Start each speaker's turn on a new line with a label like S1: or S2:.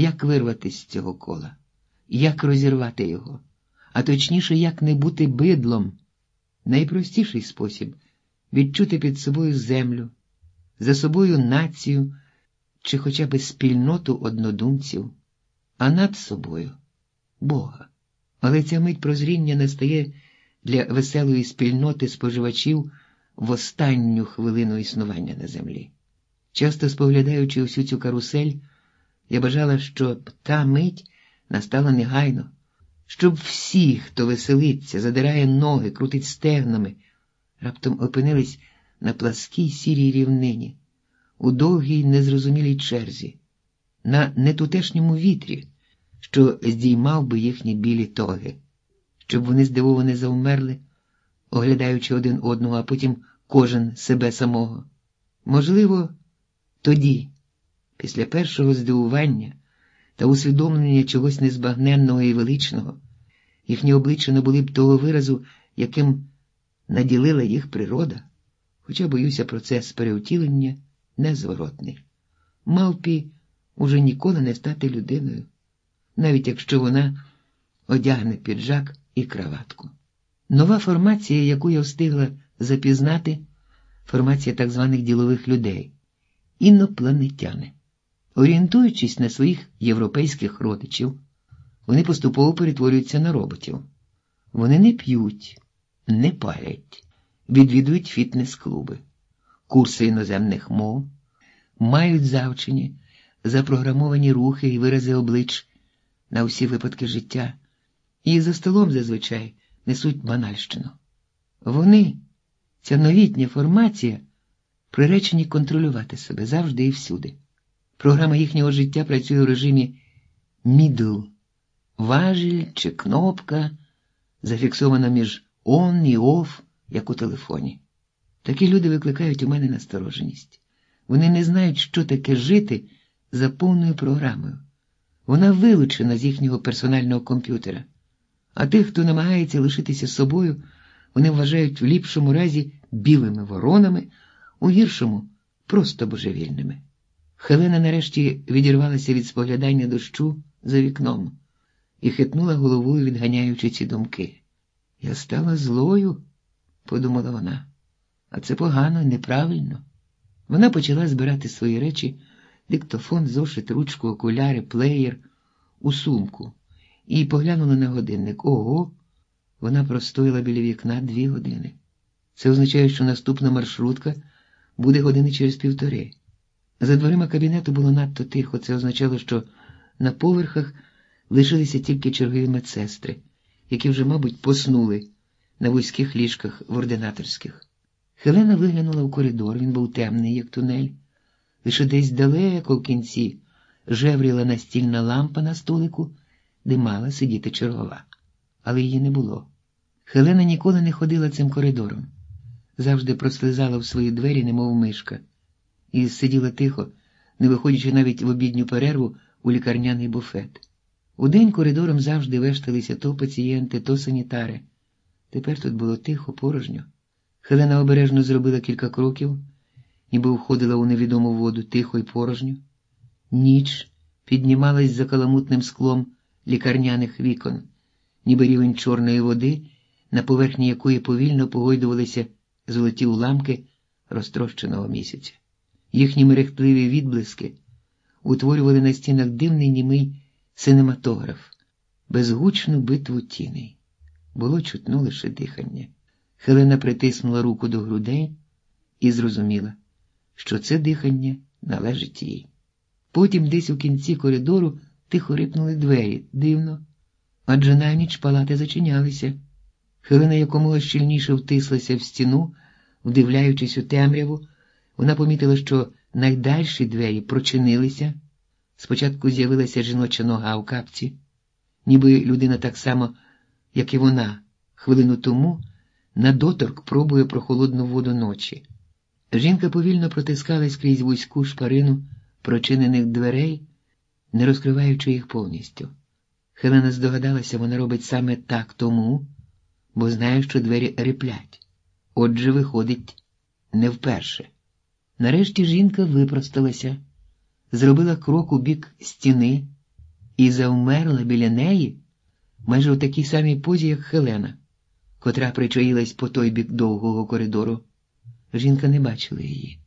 S1: як вирватися з цього кола, як розірвати його, а точніше, як не бути бидлом. Найпростіший спосіб відчути під собою землю, за собою націю чи хоча б спільноту однодумців, а над собою Бога. Але ця мить прозріння настає для веселої спільноти споживачів в останню хвилину існування на землі. Часто споглядаючи всю цю карусель, я бажала, щоб та мить настала негайно, щоб всі, хто веселиться, задирає ноги, крутить стегнами, раптом опинились на пласкій сірій рівнині, у довгій незрозумілій черзі, на нетутешньому вітрі, що здіймав би їхні білі тоги, щоб вони здивовано завмерли, оглядаючи один одного, а потім кожен себе самого. Можливо, тоді, після першого здивування та усвідомлення чогось незбагненного і величного, їхні обличчя не були б того виразу, яким наділила їх природа, хоча, боюся, процес переутілення незворотний. Мавпі уже ніколи не стати людиною, навіть якщо вона одягне піджак і краватку. Нова формація, яку я встигла запізнати, формація так званих ділових людей, інопланетяни. Орієнтуючись на своїх європейських родичів, вони поступово перетворюються на роботів. Вони не п'ють, не палять, відвідують фітнес-клуби, курси іноземних мов, мають завчені, запрограмовані рухи і вирази облич на усі випадки життя, і за столом зазвичай несуть банальщину. Вони, ця новітня формація, приречені контролювати себе завжди і всюди. Програма їхнього життя працює у режимі middle, важіль чи кнопка, зафіксована між on і off, як у телефоні. Такі люди викликають у мене настороженість. Вони не знають, що таке жити за повною програмою. Вона вилучена з їхнього персонального комп'ютера. А тих, хто намагається лишитися собою, вони вважають в ліпшому разі білими воронами, у гіршому просто божевільними. Хелена нарешті відірвалася від споглядання дощу за вікном і хитнула головою, відганяючи ці думки. Я стала злою, подумала вона, а це погано, неправильно. Вона почала збирати свої речі, диктофон, зошит, ручку, окуляри, плеєр у сумку і поглянула на годинник. Ого, вона простояла біля вікна дві години. Це означає, що наступна маршрутка буде години через півтори. За дверима кабінету було надто тихо, це означало, що на поверхах лишилися тільки чергові медсестри, які вже, мабуть, поснули на вузьких ліжках в ординаторських. Хелена виглянула в коридор, він був темний, як тунель. Лише десь далеко в кінці жевріла настільна лампа на столику, де мала сидіти чергова, але її не було. Хелена ніколи не ходила цим коридором, завжди прослизала в свої двері, немов мишка і сиділа тихо, не виходячи навіть в обідню перерву у лікарняний буфет. Удень коридором завжди вешталися то пацієнти, то санітари. Тепер тут було тихо, порожньо. Хелена обережно зробила кілька кроків, ніби входила у невідому воду тихо й порожньо. Ніч піднімалась за каламутним склом лікарняних вікон, ніби рівень чорної води, на поверхні якої повільно погойдувалися золоті уламки розтрощеного місяця. Їхні мерехтливі відблиски утворювали на стінах дивний німий синематограф, безгучну битву тіней. Було чутно лише дихання. Хелена притиснула руку до грудей і зрозуміла, що це дихання належить їй. Потім десь у кінці коридору тихо рипнули двері, дивно, адже на ніч палати зачинялися. Хелена якомога щільніше втислася в стіну, вдивляючись у темряву. Вона помітила, що найдальші двері прочинилися. Спочатку з'явилася жіноча нога у капці, ніби людина так само, як і вона, хвилину тому на доторк пробує прохолодну воду ночі. Жінка повільно протискалась крізь вузьку шпарину прочинених дверей, не розкриваючи їх повністю. Хелена здогадалася, вона робить саме так тому, бо знає, що двері ріплять. Отже, виходить не вперше. Нарешті жінка випросталася, зробила крок у бік стіни, і завмерла біля неї майже у такій самій позі, як Хелена, котра причаїлась по той бік довгого коридору. Жінка не бачила її.